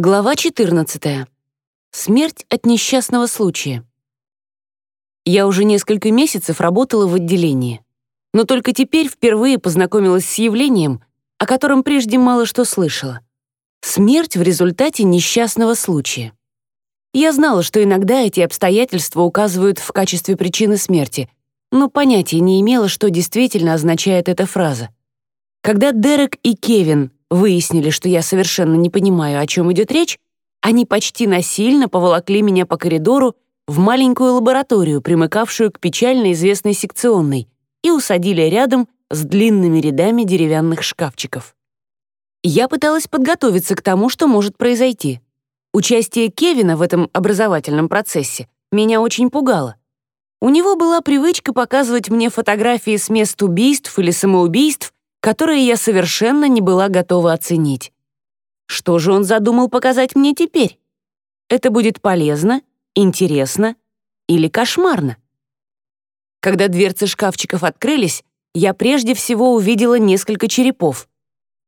Глава 14. Смерть от несчастного случая. Я уже несколько месяцев работала в отделении, но только теперь впервые познакомилась с явлением, о котором прежде мало что слышала. Смерть в результате несчастного случая. Я знала, что иногда эти обстоятельства указывают в качестве причины смерти, но понятия не имела, что действительно означает эта фраза. Когда Дерек и Кевин выяснили, что я совершенно не понимаю, о чем идет речь, они почти насильно поволокли меня по коридору в маленькую лабораторию, примыкавшую к печально известной секционной, и усадили рядом с длинными рядами деревянных шкафчиков. Я пыталась подготовиться к тому, что может произойти. Участие Кевина в этом образовательном процессе меня очень пугало. У него была привычка показывать мне фотографии с мест убийств или самоубийств, которые я совершенно не была готова оценить. Что же он задумал показать мне теперь? Это будет полезно, интересно или кошмарно? Когда дверцы шкафчиков открылись, я прежде всего увидела несколько черепов.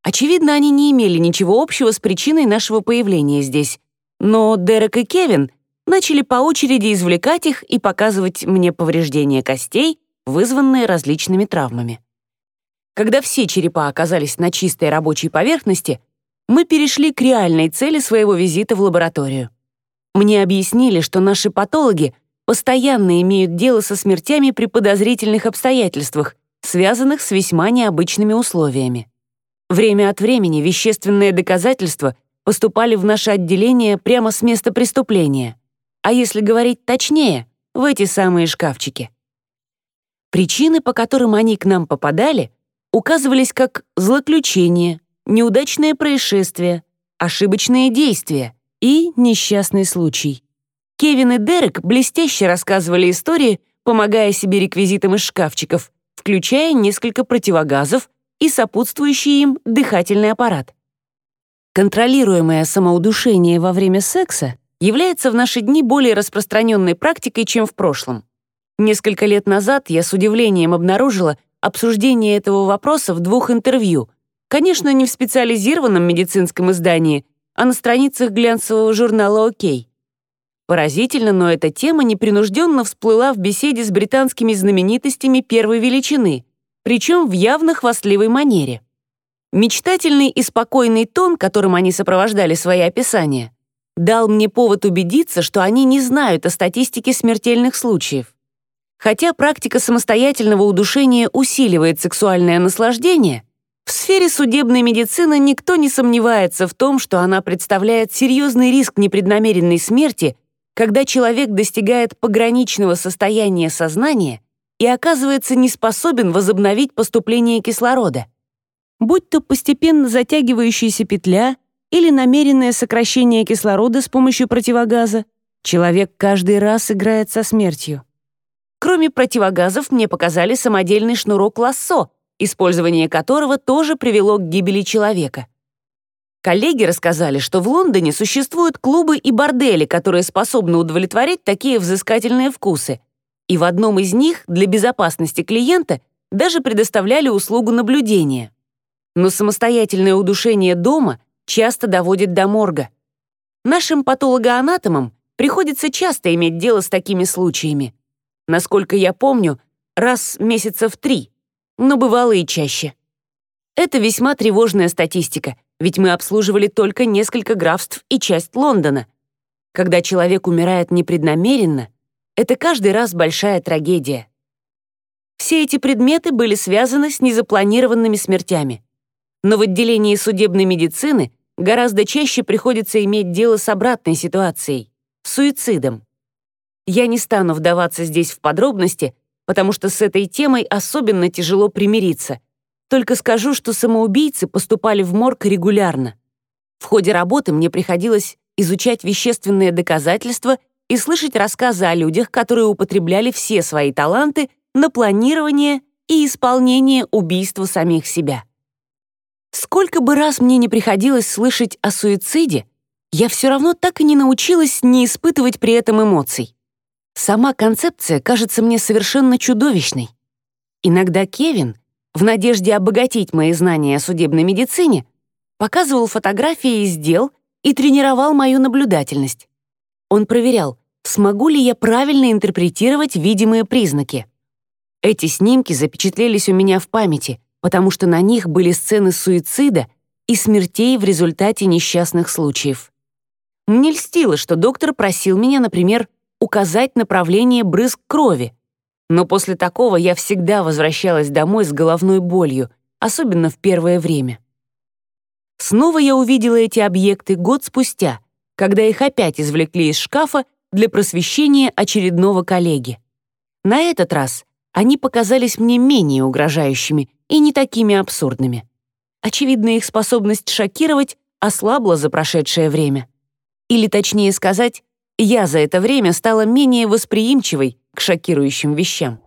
Очевидно, они не имели ничего общего с причиной нашего появления здесь, но Дерек и Кевин начали по очереди извлекать их и показывать мне повреждения костей, вызванные различными травмами. Когда все черепа оказались на чистой рабочей поверхности, мы перешли к реальной цели своего визита в лабораторию. Мне объяснили, что наши патологи постоянно имеют дело со смертями при подозрительных обстоятельствах, связанных с весьма необычными условиями. Время от времени вещественные доказательства поступали в наше отделение прямо с места преступления, а если говорить точнее, в эти самые шкафчики. Причины, по которым они к нам попадали, указывались как злоключение, неудачное происшествие, ошибочные действия и несчастный случай. Кевин и Дерек блестяще рассказывали истории, помогая себе реквизитом из шкафчиков, включая несколько противогазов и сопутствующий им дыхательный аппарат. Контролируемое самоудушение во время секса является в наши дни более распространенной практикой, чем в прошлом. Несколько лет назад я с удивлением обнаружила, обсуждение этого вопроса в двух интервью, конечно, не в специализированном медицинском издании, а на страницах глянцевого журнала «Окей». Поразительно, но эта тема непринужденно всплыла в беседе с британскими знаменитостями первой величины, причем в явно хвастливой манере. Мечтательный и спокойный тон, которым они сопровождали свои описания, дал мне повод убедиться, что они не знают о статистике смертельных случаев. Хотя практика самостоятельного удушения усиливает сексуальное наслаждение, в сфере судебной медицины никто не сомневается в том, что она представляет серьезный риск непреднамеренной смерти, когда человек достигает пограничного состояния сознания и оказывается не способен возобновить поступление кислорода. Будь то постепенно затягивающаяся петля или намеренное сокращение кислорода с помощью противогаза, человек каждый раз играет со смертью. Кроме противогазов, мне показали самодельный шнурок лассо, использование которого тоже привело к гибели человека. Коллеги рассказали, что в Лондоне существуют клубы и бордели, которые способны удовлетворить такие взыскательные вкусы. И в одном из них для безопасности клиента даже предоставляли услугу наблюдения. Но самостоятельное удушение дома часто доводит до морга. Нашим патологоанатомам приходится часто иметь дело с такими случаями. Насколько я помню, раз месяца в три, но бывало и чаще. Это весьма тревожная статистика, ведь мы обслуживали только несколько графств и часть Лондона. Когда человек умирает непреднамеренно, это каждый раз большая трагедия. Все эти предметы были связаны с незапланированными смертями. Но в отделении судебной медицины гораздо чаще приходится иметь дело с обратной ситуацией — суицидом. Я не стану вдаваться здесь в подробности, потому что с этой темой особенно тяжело примириться. Только скажу, что самоубийцы поступали в морг регулярно. В ходе работы мне приходилось изучать вещественные доказательства и слышать рассказы о людях, которые употребляли все свои таланты на планирование и исполнение убийства самих себя. Сколько бы раз мне не приходилось слышать о суициде, я все равно так и не научилась не испытывать при этом эмоций. Сама концепция кажется мне совершенно чудовищной. Иногда Кевин, в надежде обогатить мои знания о судебной медицине, показывал фотографии из дел, и тренировал мою наблюдательность. Он проверял, смогу ли я правильно интерпретировать видимые признаки. Эти снимки запечатлелись у меня в памяти, потому что на них были сцены суицида и смертей в результате несчастных случаев. Мне льстило, что доктор просил меня, например, указать направление брызг крови, но после такого я всегда возвращалась домой с головной болью, особенно в первое время. Снова я увидела эти объекты год спустя, когда их опять извлекли из шкафа для просвещения очередного коллеги. На этот раз они показались мне менее угрожающими и не такими абсурдными. Очевидно, их способность шокировать ослабла за прошедшее время. Или, точнее сказать, я за это время стала менее восприимчивой к шокирующим вещам.